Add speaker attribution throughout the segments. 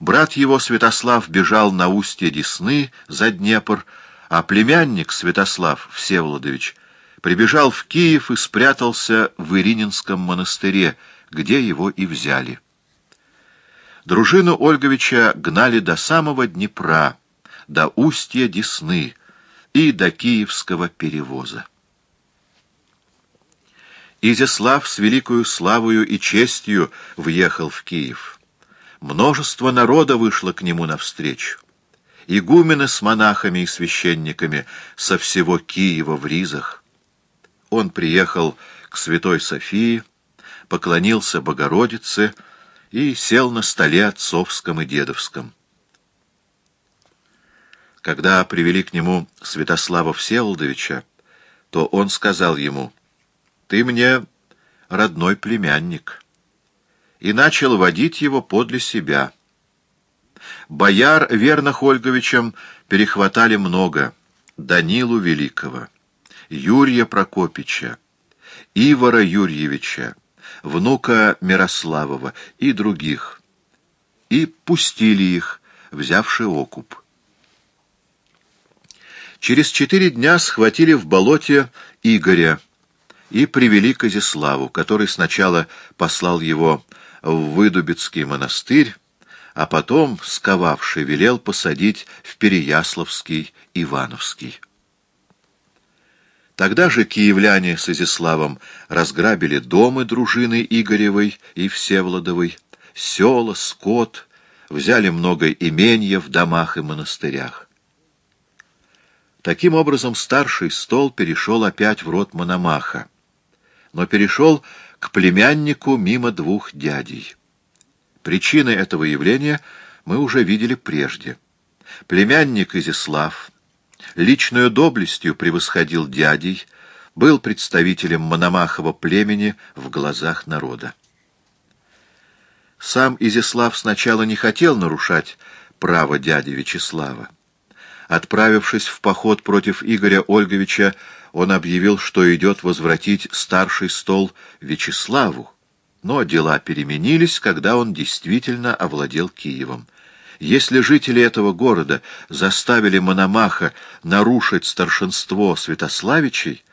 Speaker 1: Брат его, Святослав, бежал на устье Десны за Днепр, а племянник Святослав Всеволодович прибежал в Киев и спрятался в Ирининском монастыре, где его и взяли. Дружину Ольговича гнали до самого Днепра, до устья Десны и до Киевского перевоза. Изяслав с великою славою и честью въехал в Киев. Множество народа вышло к нему навстречу. Игумены с монахами и священниками со всего Киева в ризах. Он приехал к Святой Софии, поклонился Богородице и сел на столе отцовском и дедовском. Когда привели к нему Святослава Всеволодовича, то он сказал ему, «Ты мне родной племянник» и начал водить его подле себя. Бояр верных Ольговичем перехватали много — Данилу Великого, Юрия Прокопича, Ивара Юрьевича, внука Мирославова и других, и пустили их, взявши окуп. Через четыре дня схватили в болоте Игоря и привели к Изяславу, который сначала послал его в Выдубицкий монастырь, а потом, сковавший, велел посадить в Переяславский Ивановский. Тогда же киевляне с Изяславом разграбили дома дружины Игоревой и Всеволодовой, села, скот, взяли много именья в домах и монастырях. Таким образом, старший стол перешел опять в рот Мономаха, но перешел к племяннику мимо двух дядей. Причины этого явления мы уже видели прежде. Племянник Изяслав личную доблестью превосходил дядей, был представителем Мономахова племени в глазах народа. Сам Изяслав сначала не хотел нарушать право дяди Вячеслава. Отправившись в поход против Игоря Ольговича, он объявил, что идет возвратить старший стол Вячеславу. Но дела переменились, когда он действительно овладел Киевом. Если жители этого города заставили Мономаха нарушить старшинство Святославичей,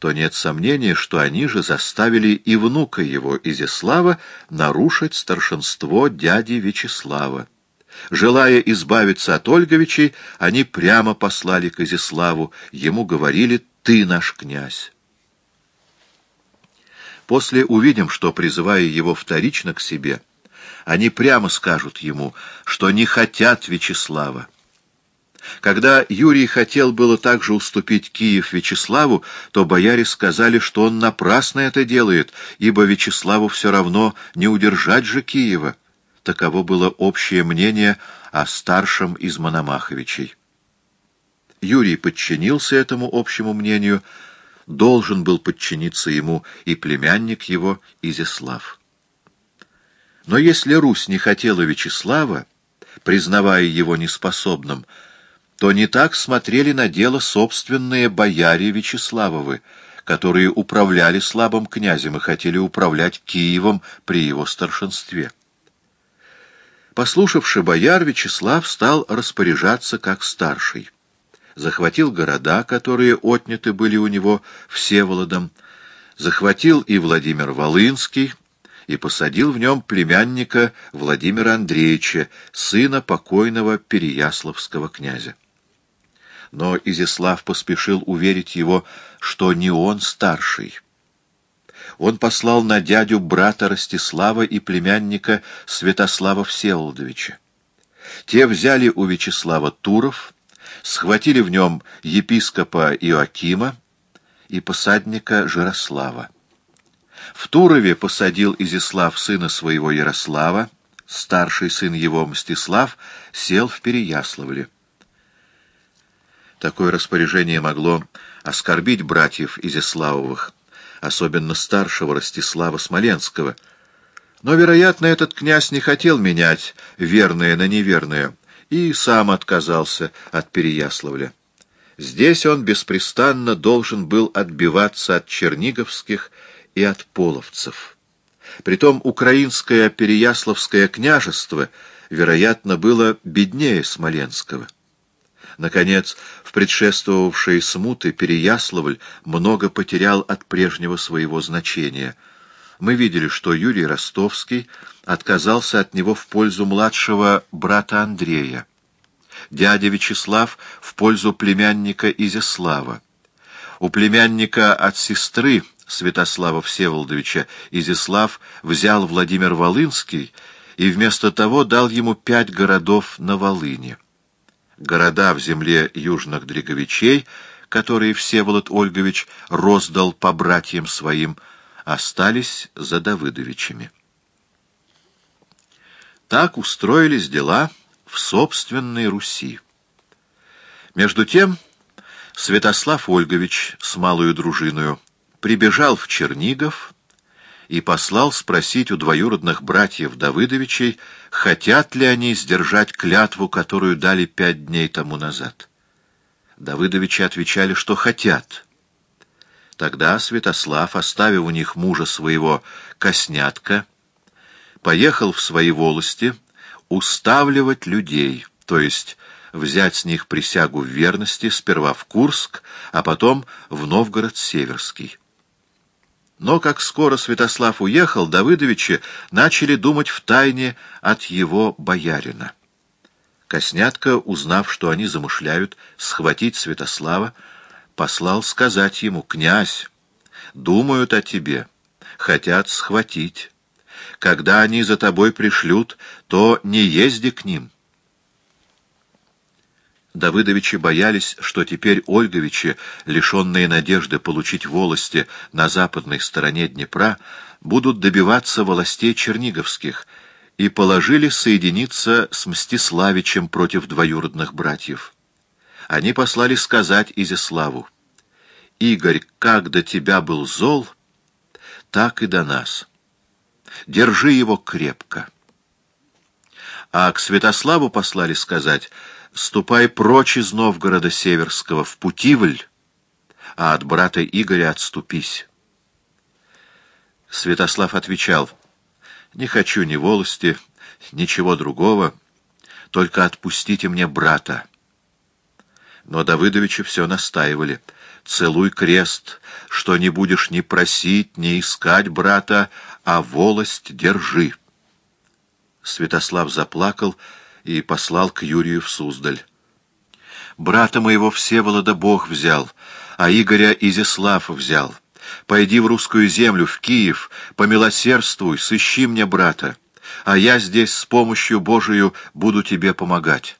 Speaker 1: то нет сомнения, что они же заставили и внука его, Изяслава, нарушить старшинство дяди Вячеслава. Желая избавиться от Ольговичей, они прямо послали к Изяславу, ему говорили «ты наш князь». После увидим, что, призывая его вторично к себе, они прямо скажут ему, что не хотят Вячеслава. Когда Юрий хотел было также уступить Киев Вячеславу, то бояре сказали, что он напрасно это делает, ибо Вячеславу все равно не удержать же Киева. Таково было общее мнение о старшем из Мономаховичей. Юрий подчинился этому общему мнению, должен был подчиниться ему и племянник его Изяслав. Но если Русь не хотела Вячеслава, признавая его неспособным, то не так смотрели на дело собственные бояре Вячеславовы, которые управляли слабым князем и хотели управлять Киевом при его старшинстве. Послушавши бояр, Вячеслав стал распоряжаться как старший. Захватил города, которые отняты были у него Всеволодом, захватил и Владимир Волынский, и посадил в нем племянника Владимира Андреевича, сына покойного Переяславского князя. Но Изяслав поспешил уверить его, что не он старший. Он послал на дядю брата Ростислава и племянника Святослава Всеволодовича. Те взяли у Вячеслава Туров, схватили в нем епископа Иоакима и посадника Жирослава. В Турове посадил Изяслав сына своего Ярослава, старший сын его Мстислав сел в Переяславле. Такое распоряжение могло оскорбить братьев Изяславовых, особенно старшего Ростислава Смоленского. Но, вероятно, этот князь не хотел менять верное на неверное и сам отказался от Переяславля. Здесь он беспрестанно должен был отбиваться от черниговских и от половцев. Притом украинское Переяславское княжество вероятно, было беднее Смоленского. Наконец, в предшествовавшие смуты Переяславль много потерял от прежнего своего значения. Мы видели, что Юрий Ростовский отказался от него в пользу младшего брата Андрея, дядя Вячеслав в пользу племянника Изяслава. У племянника от сестры Святослава Всеволодовича Изяслав взял Владимир Волынский и вместо того дал ему пять городов на Волыне. Города в земле южных Дреговичей, которые Всеволод Ольгович роздал по братьям своим, остались за Давыдовичами. Так устроились дела в собственной Руси. Между тем Святослав Ольгович с малую дружиною прибежал в Чернигов и послал спросить у двоюродных братьев Давыдовичей, хотят ли они сдержать клятву, которую дали пять дней тому назад. Давыдовичи отвечали, что хотят. Тогда Святослав, оставив у них мужа своего Коснятка, поехал в свои волости уставливать людей, то есть взять с них присягу в верности сперва в Курск, а потом в Новгород-Северский. Но как скоро Святослав уехал, Давыдовичи начали думать в тайне от его боярина. Коснятка, узнав, что они замышляют схватить Святослава, послал сказать ему, «Князь, думают о тебе, хотят схватить. Когда они за тобой пришлют, то не езди к ним». Давыдовичи боялись, что теперь Ольговичи, лишенные надежды получить волости на западной стороне Днепра, будут добиваться властей черниговских, и положили соединиться с Мстиславичем против двоюродных братьев. Они послали сказать Изяславу, «Игорь, как до тебя был зол, так и до нас. Держи его крепко». А к Святославу послали сказать, ступай прочь из Новгорода Северского в Путивль, а от брата Игоря отступись. Святослав отвечал, не хочу ни волости, ничего другого, только отпустите мне брата. Но Давыдовичи все настаивали. Целуй крест, что не будешь ни просить, ни искать брата, а волость держи. Святослав заплакал, и послал к Юрию в Суздаль. «Брата моего Всеволода Бог взял, а Игоря Изяслав взял. Пойди в русскую землю, в Киев, помилосердствуй, сыщи мне брата, а я здесь с помощью Божию буду тебе помогать».